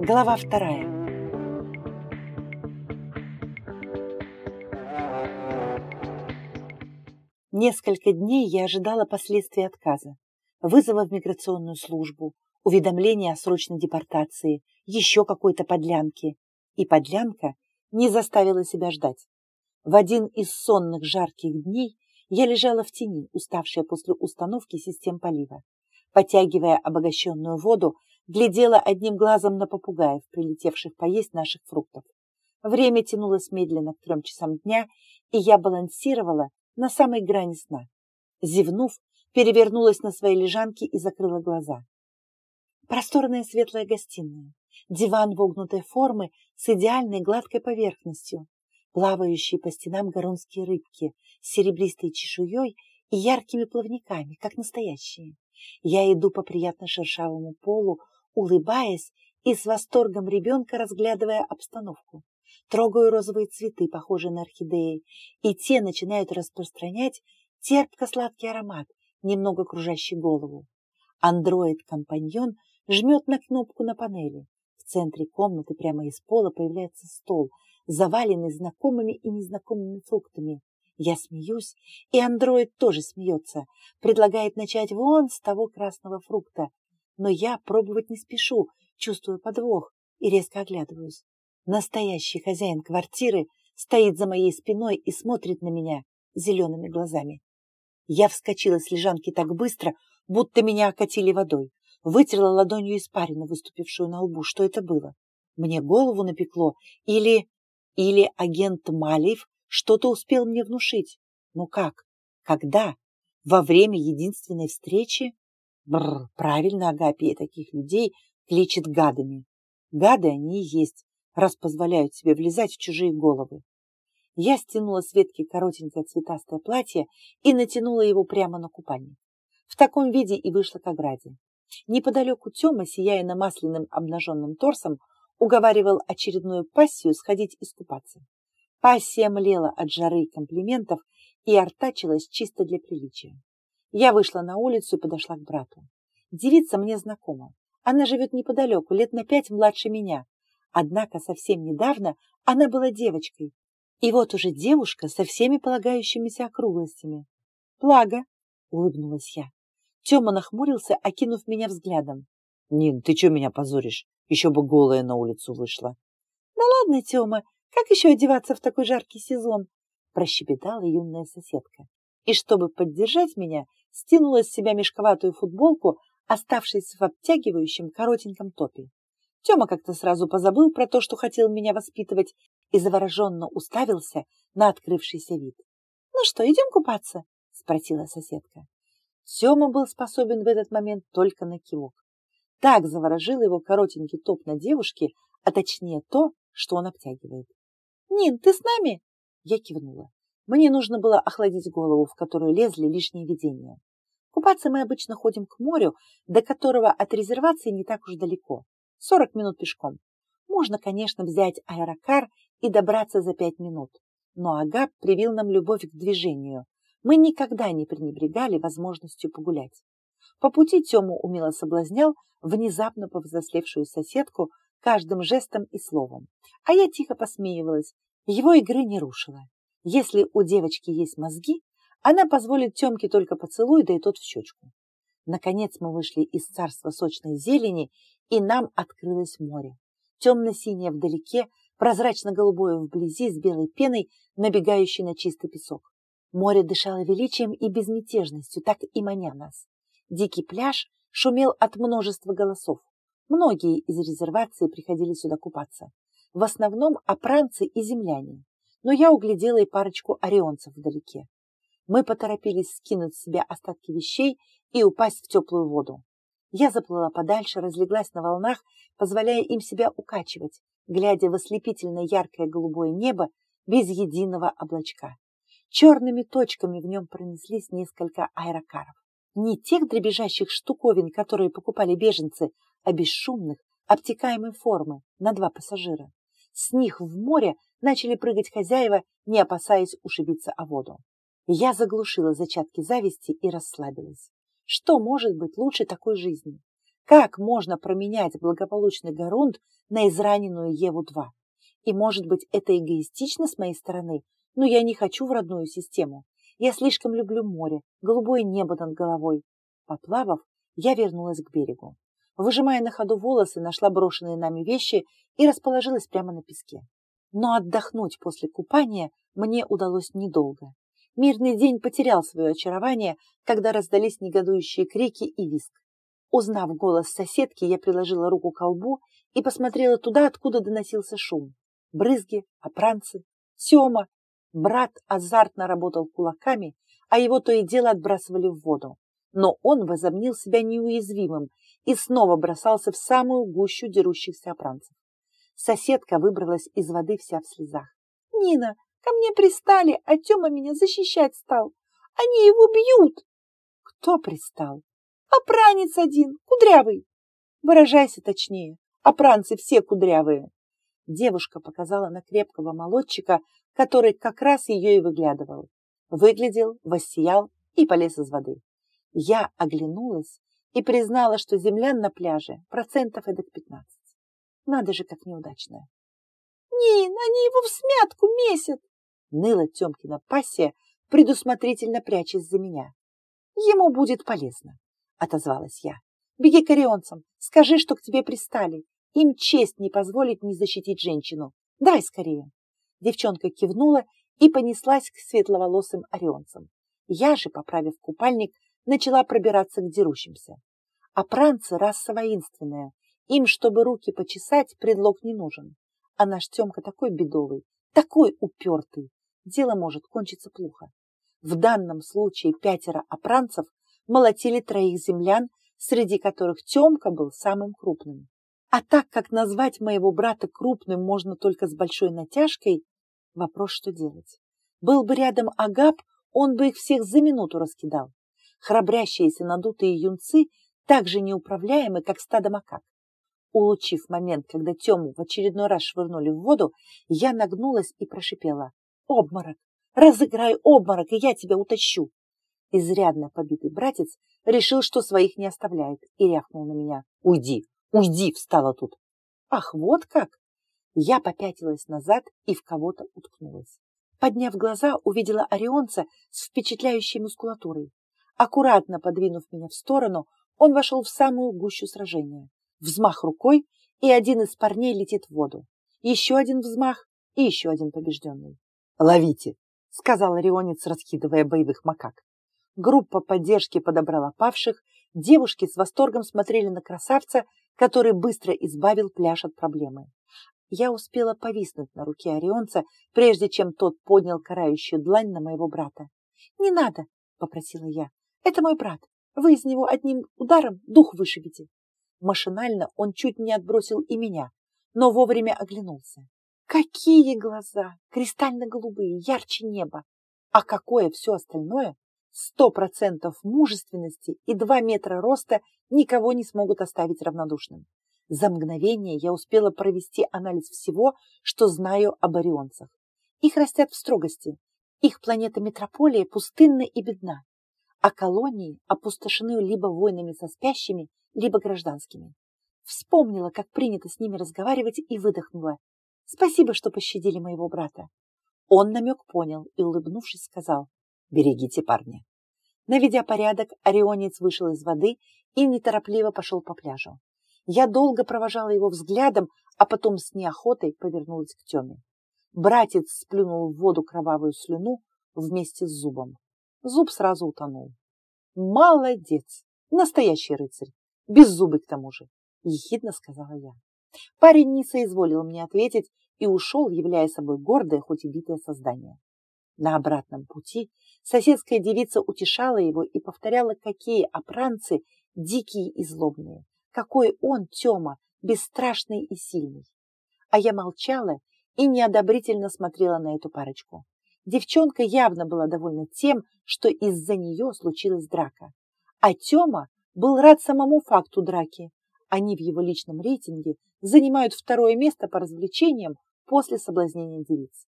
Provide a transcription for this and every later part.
Глава вторая. Несколько дней я ожидала последствий отказа, вызова в миграционную службу, уведомления о срочной депортации, еще какой-то подлянки. И подлянка не заставила себя ждать. В один из сонных жарких дней я лежала в тени, уставшая после установки систем полива. Потягивая обогащенную воду, глядела одним глазом на попугаев, прилетевших поесть наших фруктов. Время тянулось медленно к трем часам дня, и я балансировала на самой грани сна. Зевнув, перевернулась на своей лежанке и закрыла глаза. Просторная светлая гостиная, диван вогнутой формы с идеальной гладкой поверхностью, плавающие по стенам горонские рыбки с серебристой чешуей и яркими плавниками, как настоящие. Я иду по приятно шершавому полу, улыбаясь и с восторгом ребенка разглядывая обстановку. Трогаю розовые цветы, похожие на орхидеи, и те начинают распространять терпко-сладкий аромат, немного кружащий голову. Андроид-компаньон жмет на кнопку на панели. В центре комнаты прямо из пола появляется стол, заваленный знакомыми и незнакомыми фруктами. Я смеюсь, и андроид тоже смеется, предлагает начать вон с того красного фрукта. Но я пробовать не спешу, чувствую подвох и резко оглядываюсь. Настоящий хозяин квартиры стоит за моей спиной и смотрит на меня зелеными глазами. Я вскочила с лежанки так быстро, будто меня окатили водой. Вытерла ладонью испарину, выступившую на лбу. Что это было? Мне голову напекло? Или... Или агент Малиев что-то успел мне внушить? Ну как? Когда? Во время единственной встречи? Бррр, правильно Агапия таких людей кличет гадами. Гады они и есть, раз позволяют себе влезать в чужие головы. Я стянула с ветки коротенькое цветастое платье и натянула его прямо на купальник. В таком виде и вышла к ограде. Неподалеку Тёма, сияя намасленным обнаженным торсом, уговаривал очередную пассию сходить искупаться. Пассия млела от жары и комплиментов и артачилась чисто для приличия. Я вышла на улицу и подошла к брату. Девица мне знакома. Она живет неподалеку, лет на пять младше меня. Однако совсем недавно она была девочкой. И вот уже девушка со всеми полагающимися округлостями. «Плага!» — улыбнулась я. Тёма нахмурился, окинув меня взглядом. «Нин, ты чё меня позоришь? Еще бы голая на улицу вышла». «Да ладно, Тёма, как еще одеваться в такой жаркий сезон?» прощебетала юная соседка. И чтобы поддержать меня, стянула с себя мешковатую футболку, оставшись в обтягивающем коротеньком топе. Тёма как-то сразу позабыл про то, что хотел меня воспитывать, и завороженно уставился на открывшийся вид. «Ну что, идем купаться?» — спросила соседка. Сема был способен в этот момент только на кивок. Так заворожил его коротенький топ на девушке, а точнее то, что он обтягивает. «Нин, ты с нами?» Я кивнула. Мне нужно было охладить голову, в которую лезли лишние видения. Купаться мы обычно ходим к морю, до которого от резервации не так уж далеко. Сорок минут пешком. Можно, конечно, взять аэрокар и добраться за пять минут. Но Агап привил нам любовь к движению, мы никогда не пренебрегали возможностью погулять. По пути Тему умело соблазнял внезапно повзрослевшую соседку каждым жестом и словом. А я тихо посмеивалась, его игры не рушила. Если у девочки есть мозги, она позволит Темке только поцелуй, да и тот в щечку. Наконец мы вышли из царства сочной зелени, и нам открылось море. Темно-синее вдалеке, прозрачно-голубое вблизи с белой пеной, набегающей на чистый песок. Море дышало величием и безмятежностью, так и маня нас. Дикий пляж шумел от множества голосов. Многие из резервации приходили сюда купаться. В основном опранцы и земляне. Но я углядела и парочку орионцев вдалеке. Мы поторопились скинуть с себя остатки вещей и упасть в теплую воду. Я заплыла подальше, разлеглась на волнах, позволяя им себя укачивать, глядя в ослепительно яркое голубое небо без единого облачка. Черными точками в нем пронеслись несколько аэрокаров. Не тех дребезжащих штуковин, которые покупали беженцы, а бесшумных, обтекаемой формы, на два пассажира. С них в море начали прыгать хозяева, не опасаясь ушибиться о воду. Я заглушила зачатки зависти и расслабилась. Что может быть лучше такой жизни? Как можно променять благополучный Гарунд на израненную Еву-2? И, может быть, это эгоистично с моей стороны, но я не хочу в родную систему. Я слишком люблю море, голубое небо над головой. Поплавав, я вернулась к берегу. Выжимая на ходу волосы, нашла брошенные нами вещи и расположилась прямо на песке. Но отдохнуть после купания мне удалось недолго. Мирный день потерял свое очарование, когда раздались негодующие крики и визг. Узнав голос соседки, я приложила руку к колбу и посмотрела туда, откуда доносился шум. Брызги, опранцы, Сема. Брат азартно работал кулаками, а его то и дело отбрасывали в воду. Но он возомнил себя неуязвимым и снова бросался в самую гущу дерущихся опранцев. Соседка выбралась из воды вся в слезах. «Нина, ко мне пристали, а Тёма меня защищать стал. Они его бьют!» «Кто пристал?» «Опранец один, кудрявый!» «Выражайся точнее, опранцы все кудрявые!» Девушка показала на крепкого молодчика, который как раз ее и выглядывал. Выглядел, воссиял и полез из воды. Я оглянулась и признала, что землян на пляже процентов эдак пятнадцать. Надо же, как неудачная. «Нин, они его в смятку месят!» Ныла Темкина пассия, предусмотрительно прячась за меня. «Ему будет полезно», — отозвалась я. «Беги к орионцам, скажи, что к тебе пристали. Им честь не позволить не защитить женщину. Дай скорее!» Девчонка кивнула и понеслась к светловолосым орионцам. Я же, поправив купальник, начала пробираться к дерущимся. А пранцы – раса воинственная. Им, чтобы руки почесать, предлог не нужен. А наш Тёмка такой бедовый, такой упертый. Дело может кончиться плохо. В данном случае пятеро опранцев молотили троих землян, среди которых Тёмка был самым крупным. А так как назвать моего брата крупным можно только с большой натяжкой, вопрос, что делать. Был бы рядом Агап, он бы их всех за минуту раскидал храбрящиеся надутые юнцы так же неуправляемы, как стадо макак. Улучив момент, когда Тему в очередной раз швырнули в воду, я нагнулась и прошипела. «Обморок! Разыграй обморок, и я тебя утащу!» Изрядно побитый братец решил, что своих не оставляет, и рявкнул на меня. «Уйди! Уйди!» — встала тут. «Ах, вот как!» Я попятилась назад и в кого-то уткнулась. Подняв глаза, увидела орионца с впечатляющей мускулатурой. Аккуратно подвинув меня в сторону, он вошел в самую гущу сражения. Взмах рукой, и один из парней летит в воду. Еще один взмах, и еще один побежденный. «Ловите!» — сказал Орионец, раскидывая боевых макак. Группа поддержки подобрала павших, девушки с восторгом смотрели на красавца, который быстро избавил пляж от проблемы. Я успела повиснуть на руке Орионца, прежде чем тот поднял карающую длань на моего брата. «Не надо!» — попросила я. Это мой брат. Вы из него одним ударом дух вышибите. Машинально он чуть не отбросил и меня, но вовремя оглянулся. Какие глаза! Кристально-голубые, ярче неба. А какое все остальное? Сто процентов мужественности и два метра роста никого не смогут оставить равнодушным. За мгновение я успела провести анализ всего, что знаю об орионцах. Их растят в строгости. Их планета Метрополия пустынна и бедна а колонии опустошены либо войнами со спящими, либо гражданскими. Вспомнила, как принято с ними разговаривать, и выдохнула. Спасибо, что пощадили моего брата. Он намек понял и, улыбнувшись, сказал, берегите парня. Наведя порядок, орионец вышел из воды и неторопливо пошел по пляжу. Я долго провожала его взглядом, а потом с неохотой повернулась к Теме. Братец сплюнул в воду кровавую слюну вместе с зубом. Зуб сразу утонул. «Молодец! Настоящий рыцарь! Беззубый к тому же!» — ехидно сказала я. Парень не соизволил мне ответить и ушел, являя собой гордое, хоть и битое создание. На обратном пути соседская девица утешала его и повторяла, какие опранцы дикие и злобные, какой он, Тёма, бесстрашный и сильный. А я молчала и неодобрительно смотрела на эту парочку. Девчонка явно была довольна тем, что из-за нее случилась драка. А Тёма был рад самому факту драки. Они в его личном рейтинге занимают второе место по развлечениям после соблазнения девиц.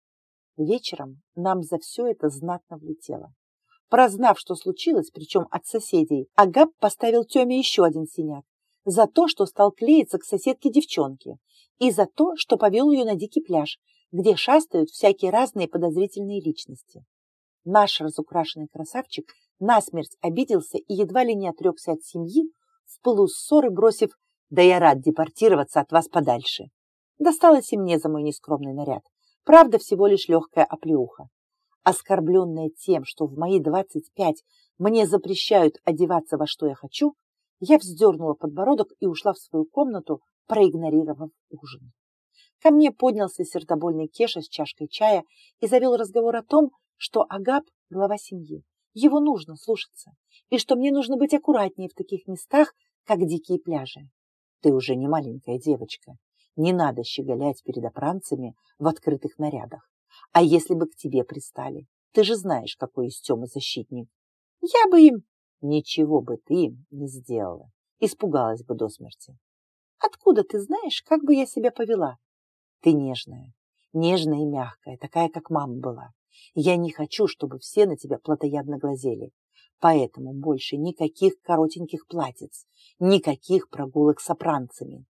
Вечером нам за все это знатно влетело. Прознав, что случилось, причем от соседей, Агап поставил Теме еще один синяк за то, что стал клеиться к соседке девчонке, и за то, что повел ее на дикий пляж, где шастают всякие разные подозрительные личности. Наш разукрашенный красавчик насмерть обиделся и едва ли не отрекся от семьи, в пылу ссоры бросив «Да я рад депортироваться от вас подальше». Досталось и мне за мой нескромный наряд. Правда, всего лишь легкая оплеуха. Оскорбленная тем, что в мои двадцать пять мне запрещают одеваться во что я хочу, я вздернула подбородок и ушла в свою комнату, проигнорировав ужин. Ко мне поднялся сердобольный Кеша с чашкой чая и завел разговор о том, что Агап – глава семьи. Его нужно слушаться, и что мне нужно быть аккуратнее в таких местах, как дикие пляжи. Ты уже не маленькая девочка. Не надо щеголять перед опранцами в открытых нарядах. А если бы к тебе пристали? Ты же знаешь, какой из Тёмы защитник. Я бы им... Ничего бы ты им не сделала. Испугалась бы до смерти. Откуда ты знаешь, как бы я себя повела? Ты нежная, нежная и мягкая, такая, как мама была. Я не хочу, чтобы все на тебя плотоядно глазели. Поэтому больше никаких коротеньких платьиц, никаких прогулок с опранцами.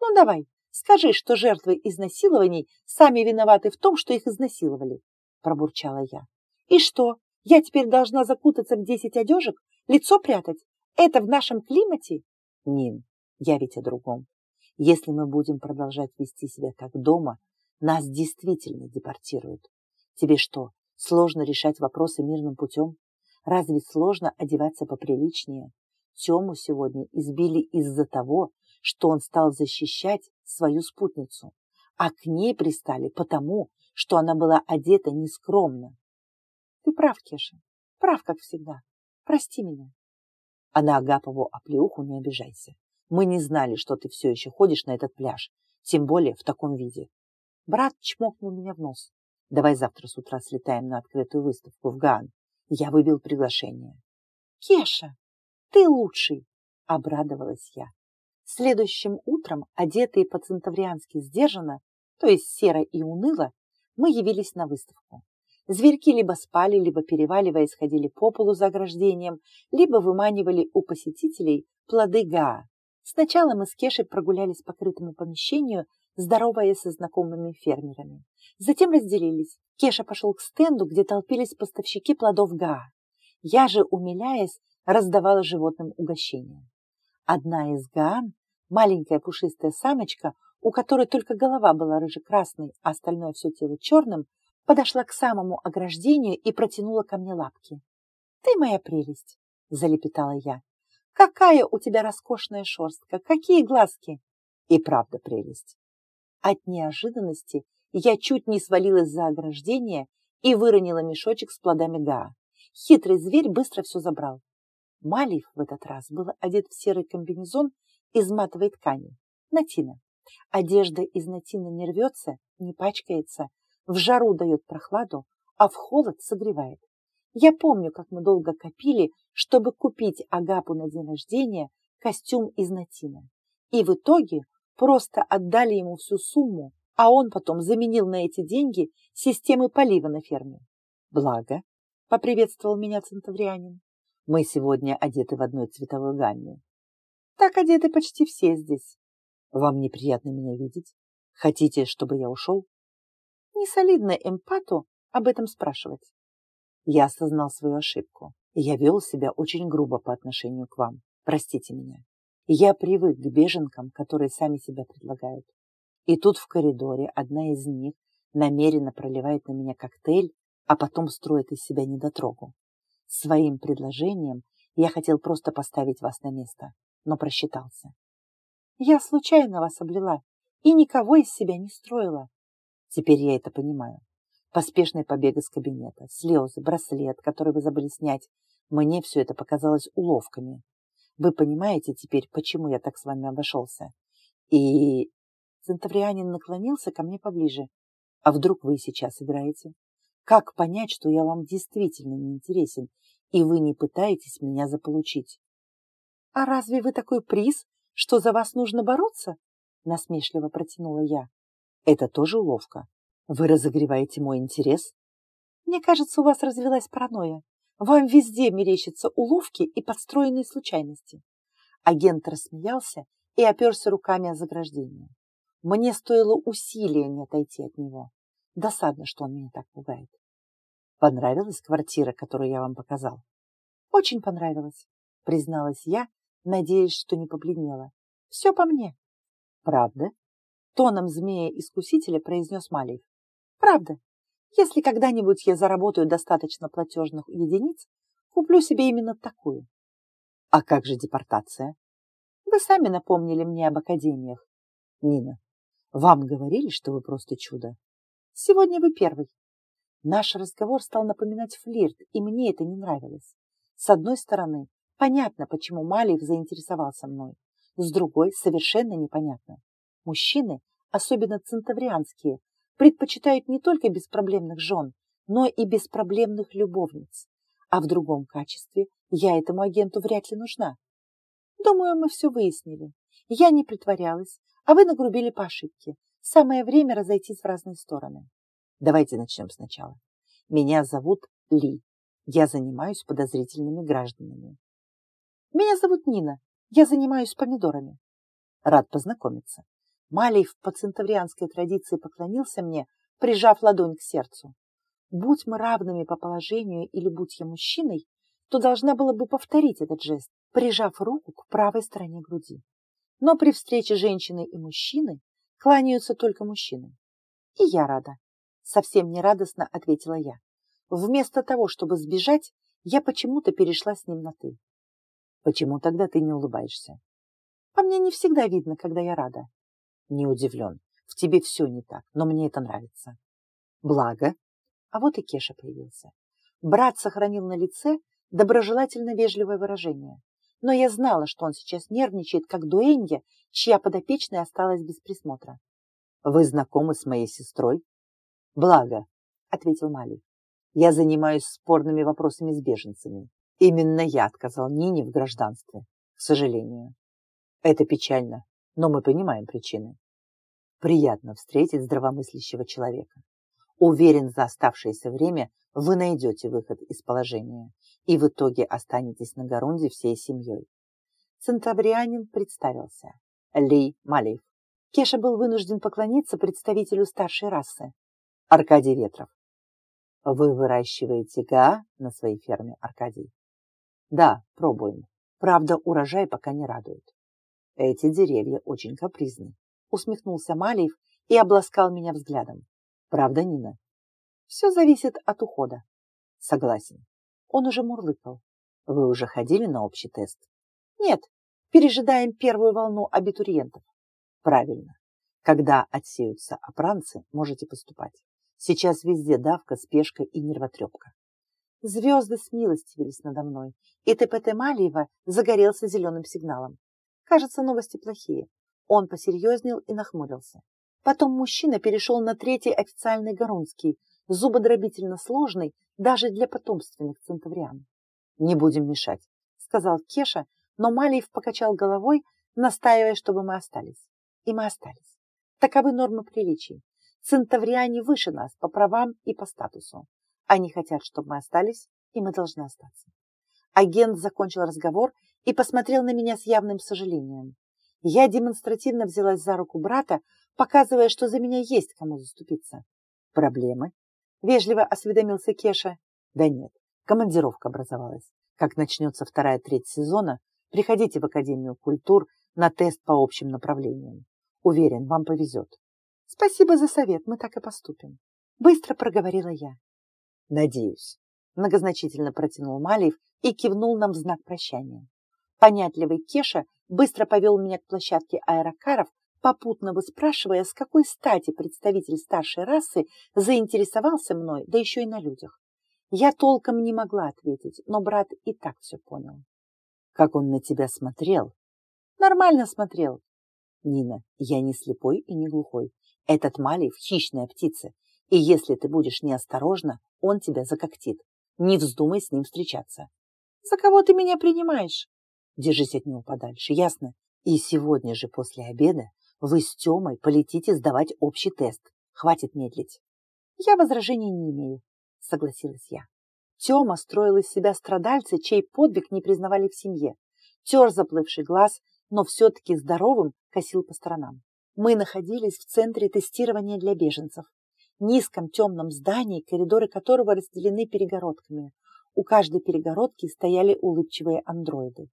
Ну давай, скажи, что жертвы изнасилований сами виноваты в том, что их изнасиловали, пробурчала я. И что, я теперь должна закутаться в десять одежек, лицо прятать? Это в нашем климате? Нин, я ведь о другом. Если мы будем продолжать вести себя как дома, нас действительно депортируют. Тебе что, сложно решать вопросы мирным путем? Разве сложно одеваться поприличнее? Тему сегодня избили из-за того, что он стал защищать свою спутницу, а к ней пристали потому, что она была одета нескромно. Ты прав, Кеша, прав, как всегда. Прости меня. А на Агапову оплеуху не обижайся. Мы не знали, что ты все еще ходишь на этот пляж, тем более в таком виде. Брат чмокнул меня в нос. Давай завтра с утра слетаем на открытую выставку в Гаан. Я выбил приглашение. Кеша, ты лучший, обрадовалась я. Следующим утром, одетые по-центавриански сдержанно, то есть серо и уныло, мы явились на выставку. Зверьки либо спали, либо переваливаясь ходили по полу за ограждением, либо выманивали у посетителей плоды Гаа. Сначала мы с Кешей прогулялись по крытому помещению, здороваясь со знакомыми фермерами. Затем разделились. Кеша пошел к стенду, где толпились поставщики плодов Гаа. Я же, умиляясь, раздавала животным угощения. Одна из Гаан, маленькая пушистая самочка, у которой только голова была рыже-красной, а остальное все тело черным, подошла к самому ограждению и протянула ко мне лапки. «Ты моя прелесть!» – залепетала я. Какая у тебя роскошная шерстка, какие глазки! И правда прелесть. От неожиданности я чуть не свалилась за ограждение и выронила мешочек с плодами Гаа. Хитрый зверь быстро все забрал. Малиев в этот раз был одет в серый комбинезон из матовой ткани, натина. Одежда из натина не рвется, не пачкается, в жару дает прохладу, а в холод согревает. Я помню, как мы долго копили, чтобы купить Агапу на день рождения костюм из натина. И в итоге просто отдали ему всю сумму, а он потом заменил на эти деньги системы полива на ферме. Благо, поприветствовал меня центаврианин. Мы сегодня одеты в одной цветовой гамме. Так одеты почти все здесь. Вам неприятно меня видеть? Хотите, чтобы я ушел? Не солидно эмпату об этом спрашивать. Я осознал свою ошибку. Я вел себя очень грубо по отношению к вам. Простите меня. Я привык к беженкам, которые сами себя предлагают. И тут в коридоре одна из них намеренно проливает на меня коктейль, а потом строит из себя недотрогу. Своим предложением я хотел просто поставить вас на место, но просчитался. Я случайно вас облила и никого из себя не строила. Теперь я это понимаю. Поспешный побег из кабинета, слезы, браслет, который вы забыли снять. Мне все это показалось уловками. Вы понимаете теперь, почему я так с вами обошелся? И... Центаврианин наклонился ко мне поближе. А вдруг вы сейчас играете? Как понять, что я вам действительно не интересен, и вы не пытаетесь меня заполучить? А разве вы такой приз, что за вас нужно бороться? Насмешливо протянула я. Это тоже уловка. Вы разогреваете мой интерес? Мне кажется, у вас развелась паранойя. Вам везде мерещатся уловки и подстроенные случайности. Агент рассмеялся и оперся руками о заграждение. Мне стоило усилия не отойти от него. Досадно, что он меня так пугает. Понравилась квартира, которую я вам показал? Очень понравилась, призналась я, надеясь, что не побледнела. Все по мне. Правда? Тоном змея-искусителя произнес Малиев. Правда. Если когда-нибудь я заработаю достаточно платежных единиц, куплю себе именно такую. А как же депортация? Вы сами напомнили мне об академиях. Нина, вам говорили, что вы просто чудо. Сегодня вы первый. Наш разговор стал напоминать флирт, и мне это не нравилось. С одной стороны, понятно, почему Малиев заинтересовался мной. С другой, совершенно непонятно. Мужчины, особенно центаврианские, предпочитают не только беспроблемных жен, но и беспроблемных любовниц. А в другом качестве я этому агенту вряд ли нужна. Думаю, мы все выяснили. Я не притворялась, а вы нагрубили по ошибке. Самое время разойтись в разные стороны. Давайте начнем сначала. Меня зовут Ли. Я занимаюсь подозрительными гражданами. Меня зовут Нина. Я занимаюсь помидорами. Рад познакомиться. Малиев по центаврианской традиции поклонился мне, прижав ладонь к сердцу. Будь мы равными по положению или будь я мужчиной, то должна была бы повторить этот жест, прижав руку к правой стороне груди. Но при встрече женщины и мужчины кланяются только мужчины. И я рада. Совсем нерадостно ответила я. Вместо того, чтобы сбежать, я почему-то перешла с ним на «ты». Почему тогда ты не улыбаешься? По мне не всегда видно, когда я рада. Не удивлен. В тебе все не так, но мне это нравится. Благо. А вот и Кеша появился. Брат сохранил на лице доброжелательно вежливое выражение. Но я знала, что он сейчас нервничает, как дуэнья, чья подопечная осталась без присмотра. «Вы знакомы с моей сестрой?» «Благо», — ответил Малий. «Я занимаюсь спорными вопросами с беженцами. Именно я отказал Нине в гражданстве, к сожалению. Это печально, но мы понимаем причины. Приятно встретить здравомыслящего человека. Уверен, за оставшееся время вы найдете выход из положения и в итоге останетесь на Гарунде всей семьей. Центаврианин представился. Ли Малиев. Кеша был вынужден поклониться представителю старшей расы. Аркадий Ветров. Вы выращиваете ГА на своей ферме, Аркадий? Да, пробуем. Правда, урожай пока не радует. Эти деревья очень капризны. Усмехнулся Малиев и обласкал меня взглядом. Правда, Нина? Все зависит от ухода. Согласен. Он уже мурлыкал. Вы уже ходили на общий тест? Нет, пережидаем первую волну абитуриентов. Правильно. Когда отсеются опранцы, можете поступать. Сейчас везде давка, спешка и нервотрепка. Звезды смилостивились надо мной, и ТПТ Малиева загорелся зеленым сигналом. Кажется, новости плохие. Он посерьезнел и нахмурился. Потом мужчина перешел на третий официальный Гарунский, зубодробительно сложный даже для потомственных центавриан. «Не будем мешать», — сказал Кеша, но Малиев покачал головой, настаивая, чтобы мы остались. И мы остались. Таковы нормы приличий. Центавриане выше нас по правам и по статусу. Они хотят, чтобы мы остались, и мы должны остаться. Агент закончил разговор и посмотрел на меня с явным сожалением. Я демонстративно взялась за руку брата, показывая, что за меня есть кому заступиться. «Проблемы?» — вежливо осведомился Кеша. «Да нет, командировка образовалась. Как начнется вторая треть сезона, приходите в Академию культур на тест по общим направлениям. Уверен, вам повезет». «Спасибо за совет, мы так и поступим», — быстро проговорила я. «Надеюсь», — многозначительно протянул Малиев и кивнул нам в знак прощания. Понятливый Кеша быстро повел меня к площадке аэрокаров, попутно выспрашивая, с какой стати представитель старшей расы заинтересовался мной, да еще и на людях. Я толком не могла ответить, но брат и так все понял. Как он на тебя смотрел? Нормально смотрел. Нина, я не слепой и не глухой. Этот Малиев — хищная птица, и если ты будешь неосторожна, он тебя закоктит. Не вздумай с ним встречаться. За кого ты меня принимаешь? Держись от него подальше, ясно? И сегодня же после обеда вы с Тёмой полетите сдавать общий тест. Хватит медлить. Я возражений не имею, согласилась я. Тёма строил из себя страдальца, чей подвиг не признавали в семье. Тер заплывший глаз, но все-таки здоровым косил по сторонам. Мы находились в центре тестирования для беженцев. Низком темном здании, коридоры которого разделены перегородками. У каждой перегородки стояли улыбчивые андроиды.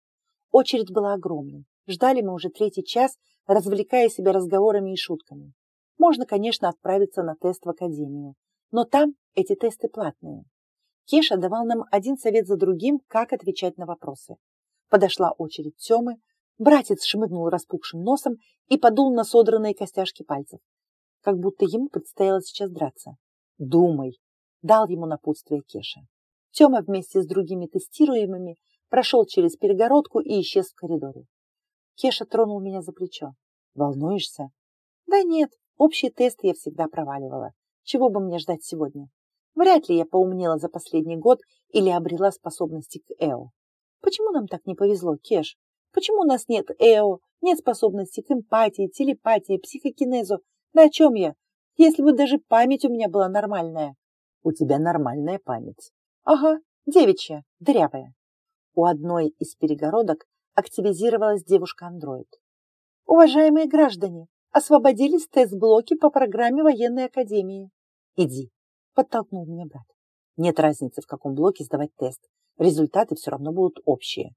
Очередь была огромной. Ждали мы уже третий час, развлекая себя разговорами и шутками. Можно, конечно, отправиться на тест в академию, но там эти тесты платные. Кеша давал нам один совет за другим, как отвечать на вопросы. Подошла очередь Тёмы, братец шмыгнул распухшим носом и подул на содранные костяшки пальцев, как будто ему предстояло сейчас драться. «Думай!» — дал ему напутствие Кеша. Тёма вместе с другими тестируемыми прошел через перегородку и исчез в коридоре. Кеша тронул меня за плечо. «Волнуешься?» «Да нет, общий тест я всегда проваливала. Чего бы мне ждать сегодня? Вряд ли я поумнела за последний год или обрела способности к ЭО. Почему нам так не повезло, Кеш? Почему у нас нет ЭО, нет способности к эмпатии, телепатии, психокинезу? Да о чем я? Если бы даже память у меня была нормальная. У тебя нормальная память. Ага, девичья, дырявая. У одной из перегородок активизировалась девушка-андроид. Уважаемые граждане, освободились тест-блоки по программе военной академии. Иди, подтолкнул меня брат. Нет разницы, в каком блоке сдавать тест. Результаты все равно будут общие.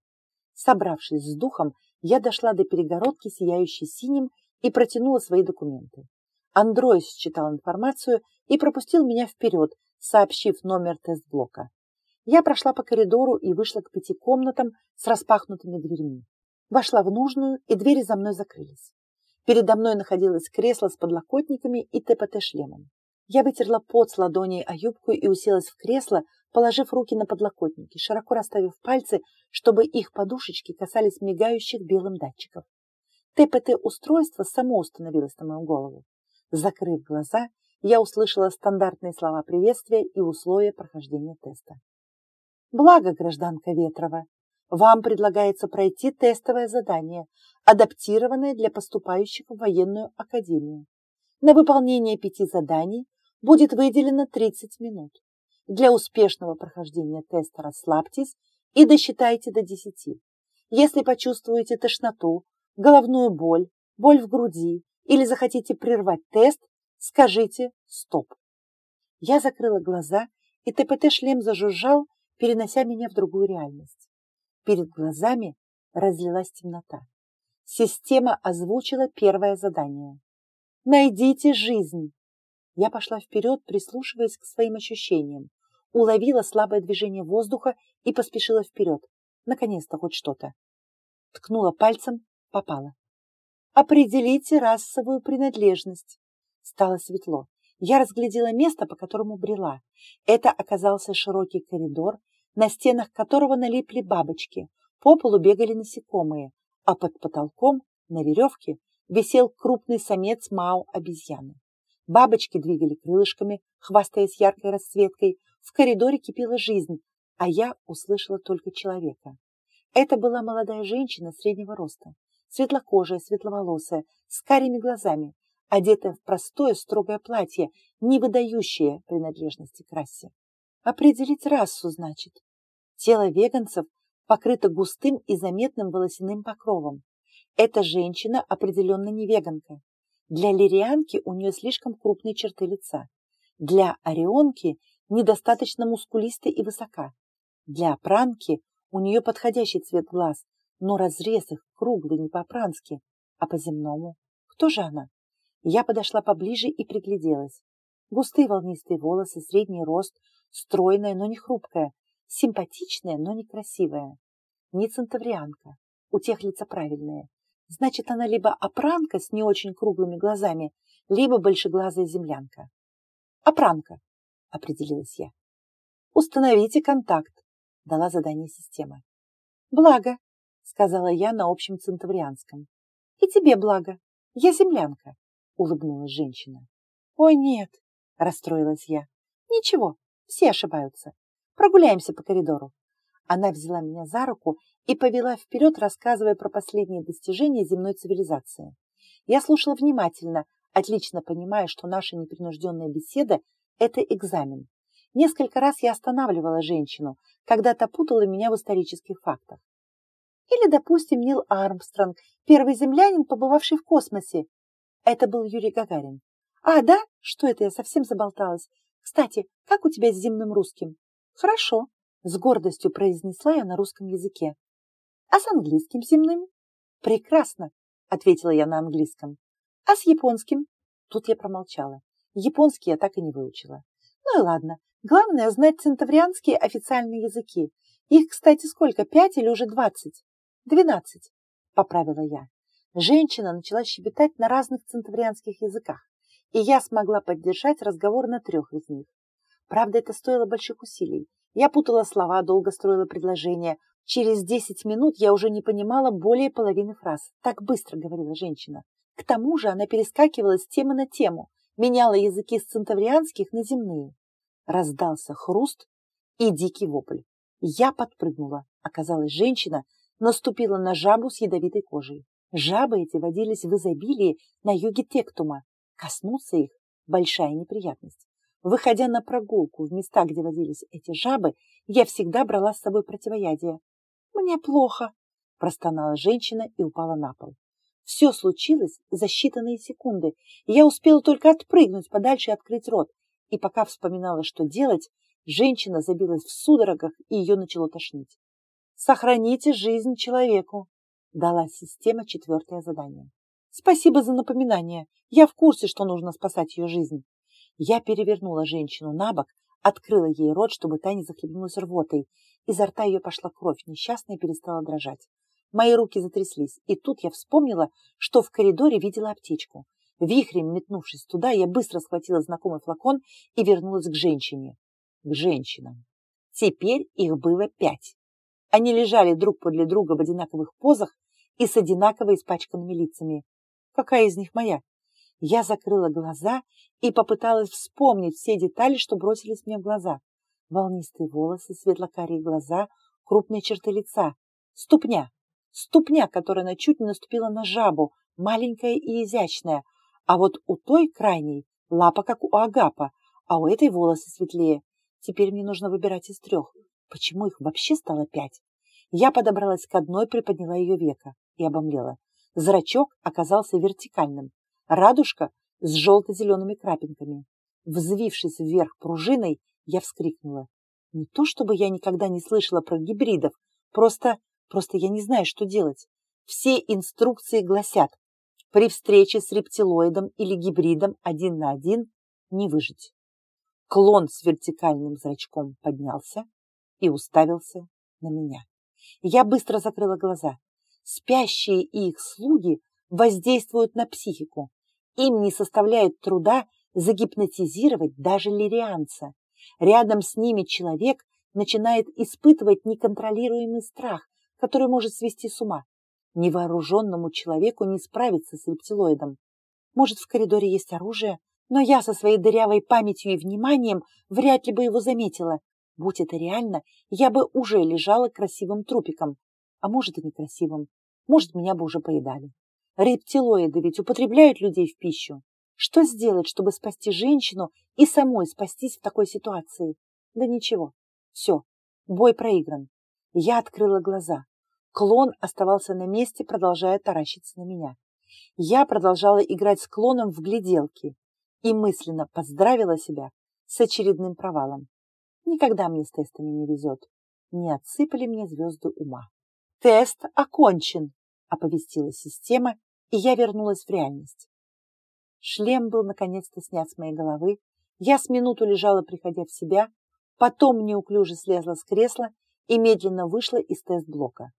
Собравшись с духом, я дошла до перегородки, сияющей синим, и протянула свои документы. Андроид считал информацию и пропустил меня вперед, сообщив номер тест-блока. Я прошла по коридору и вышла к пяти комнатам с распахнутыми дверьми. Вошла в нужную, и двери за мной закрылись. Передо мной находилось кресло с подлокотниками и ТПТ-шлемом. Я вытерла пот с ладоней о юбку и уселась в кресло, положив руки на подлокотники, широко расставив пальцы, чтобы их подушечки касались мигающих белым датчиков. ТПТ-устройство само установилось на мою голову. Закрыв глаза, я услышала стандартные слова приветствия и условия прохождения теста. Благо, гражданка Ветрова, вам предлагается пройти тестовое задание, адаптированное для поступающих в военную академию. На выполнение пяти заданий будет выделено 30 минут. Для успешного прохождения теста расслабьтесь и досчитайте до 10. Если почувствуете тошноту, головную боль, боль в груди или захотите прервать тест, скажите «стоп». Я закрыла глаза, и ТПТ-шлем зажужжал, перенося меня в другую реальность. Перед глазами разлилась темнота. Система озвучила первое задание. «Найдите жизнь!» Я пошла вперед, прислушиваясь к своим ощущениям. Уловила слабое движение воздуха и поспешила вперед. Наконец-то хоть что-то. Ткнула пальцем, попала. Определите расовую принадлежность. Стало светло. Я разглядела место, по которому брела. Это оказался широкий коридор, на стенах которого налипли бабочки, по полу бегали насекомые, а под потолком, на веревке, висел крупный самец Мао-обезьяны. Бабочки двигали крылышками, хвастаясь яркой расцветкой. В коридоре кипела жизнь, а я услышала только человека. Это была молодая женщина среднего роста, светлокожая, светловолосая, с карими глазами, одетая в простое строгое платье, не выдающее принадлежности к расе. Определить расу, значит. Тело веганцев покрыто густым и заметным волосяным покровом. Эта женщина определенно не веганка. Для лирианки у нее слишком крупные черты лица. Для орионки недостаточно мускулистой и высока. Для пранки у нее подходящий цвет глаз, но разрез их круглый не по-прански, а по-земному. Кто же она? Я подошла поближе и пригляделась. Густые волнистые волосы, средний рост, стройная, но не хрупкая, Симпатичная, но некрасивая. Не центаврианка. У тех лица правильные. Значит, она либо опранка с не очень круглыми глазами, либо большеглазая землянка. Опранка, определилась я. Установите контакт, дала задание система. Благо, сказала я на общем центаврианском. И тебе благо. Я землянка, улыбнулась женщина. Ой, нет, расстроилась я. Ничего, все ошибаются. Прогуляемся по коридору. Она взяла меня за руку и повела вперед, рассказывая про последние достижения земной цивилизации. Я слушала внимательно, отлично понимая, что наша непринужденная беседа – это экзамен. Несколько раз я останавливала женщину, когда та путала меня в исторических фактах. Или, допустим, Нил Армстронг, первый землянин, побывавший в космосе. Это был Юрий Гагарин. А, да? Что это я совсем заболталась? Кстати, как у тебя с земным русским? Хорошо, с гордостью произнесла я на русском языке. А с английским земным? Прекрасно, ответила я на английском. А с японским? Тут я промолчала. Японский я так и не выучила. Ну и ладно. Главное знать центаврианские официальные языки. Их, кстати, сколько? Пять или уже двадцать? Двенадцать, поправила я. Женщина начала щебетать на разных центаврианских языках, и я смогла поддержать разговор на трех из них. Правда, это стоило больших усилий. Я путала слова, долго строила предложения. Через десять минут я уже не понимала более половины фраз. Так быстро говорила женщина. К тому же она перескакивала с темы на тему, меняла языки с центаврианских на земные. Раздался хруст и дикий вопль. Я подпрыгнула. Оказалась женщина, наступила на жабу с ядовитой кожей. Жабы эти водились в изобилии на юге Тектума. Коснуться их – большая неприятность. Выходя на прогулку в места, где водились эти жабы, я всегда брала с собой противоядие. «Мне плохо», – простонала женщина и упала на пол. Все случилось за считанные секунды, и я успела только отпрыгнуть подальше и открыть рот. И пока вспоминала, что делать, женщина забилась в судорогах, и ее начало тошнить. «Сохраните жизнь человеку», – дала система четвертое задание. «Спасибо за напоминание. Я в курсе, что нужно спасать ее жизнь. Я перевернула женщину на бок, открыла ей рот, чтобы та не захлебнулась рвотой. Изо рта ее пошла кровь, несчастная перестала дрожать. Мои руки затряслись, и тут я вспомнила, что в коридоре видела аптечку. Вихрем метнувшись туда, я быстро схватила знакомый флакон и вернулась к женщине. К женщинам. Теперь их было пять. Они лежали друг подле друга в одинаковых позах и с одинаково испачканными лицами. Какая из них моя? Я закрыла глаза и попыталась вспомнить все детали, что бросились мне в глаза. Волнистые волосы, светлокарие глаза, крупные черты лица. Ступня. Ступня, которая на чуть не наступила на жабу, маленькая и изящная. А вот у той крайней лапа, как у агапа, а у этой волосы светлее. Теперь мне нужно выбирать из трех. Почему их вообще стало пять? Я подобралась к одной, приподняла ее века и обомлела. Зрачок оказался вертикальным, радужка с желто-зелеными крапинками. Взвившись вверх пружиной, я вскрикнула. Не то, чтобы я никогда не слышала про гибридов, просто, просто я не знаю, что делать. Все инструкции гласят, при встрече с рептилоидом или гибридом один на один не выжить. Клон с вертикальным зрачком поднялся и уставился на меня. Я быстро закрыла глаза. Спящие и их слуги воздействуют на психику. Им не составляет труда загипнотизировать даже лирианца. Рядом с ними человек начинает испытывать неконтролируемый страх, который может свести с ума. Невооруженному человеку не справиться с рептилоидом. Может, в коридоре есть оружие, но я со своей дырявой памятью и вниманием вряд ли бы его заметила. Будь это реально, я бы уже лежала красивым трупиком. А может и некрасивым. Может, меня бы уже поедали. Рептилоиды ведь употребляют людей в пищу. Что сделать, чтобы спасти женщину и самой спастись в такой ситуации? Да ничего. Все, бой проигран. Я открыла глаза. Клон оставался на месте, продолжая таращиться на меня. Я продолжала играть с клоном в гляделки и мысленно поздравила себя с очередным провалом. Никогда мне с тестами не везет. Не отсыпали мне звезды ума. «Тест окончен», — оповестила система и я вернулась в реальность. Шлем был наконец-то снят с моей головы. Я с минуту лежала, приходя в себя, потом неуклюже слезла с кресла и медленно вышла из тест-блока.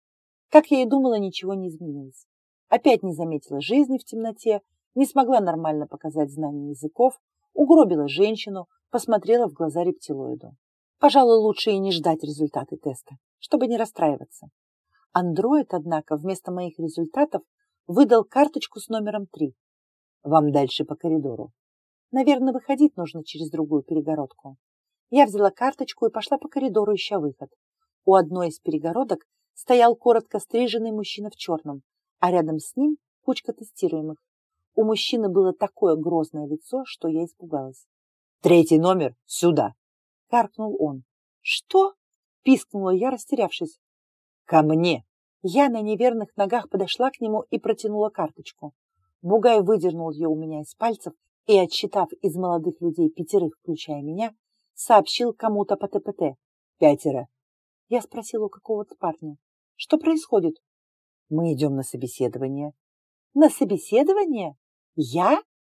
Как я и думала, ничего не изменилось. Опять не заметила жизни в темноте, не смогла нормально показать знания языков, угробила женщину, посмотрела в глаза рептилоиду. Пожалуй, лучше и не ждать результаты теста, чтобы не расстраиваться. Андроид, однако, вместо моих результатов выдал карточку с номером три. Вам дальше по коридору. Наверное, выходить нужно через другую перегородку. Я взяла карточку и пошла по коридору, ища выход. У одной из перегородок стоял коротко стриженный мужчина в черном, а рядом с ним кучка тестируемых. У мужчины было такое грозное лицо, что я испугалась. «Третий номер сюда!» — каркнул он. «Что?» — пискнула я, растерявшись. «Ко мне!» Я на неверных ногах подошла к нему и протянула карточку. Бугай выдернул ее у меня из пальцев и, отсчитав из молодых людей пятерых, включая меня, сообщил кому-то по ТПТ. «Пятеро». Я спросила у какого-то парня. «Что происходит?» «Мы идем на собеседование». «На собеседование? Я?»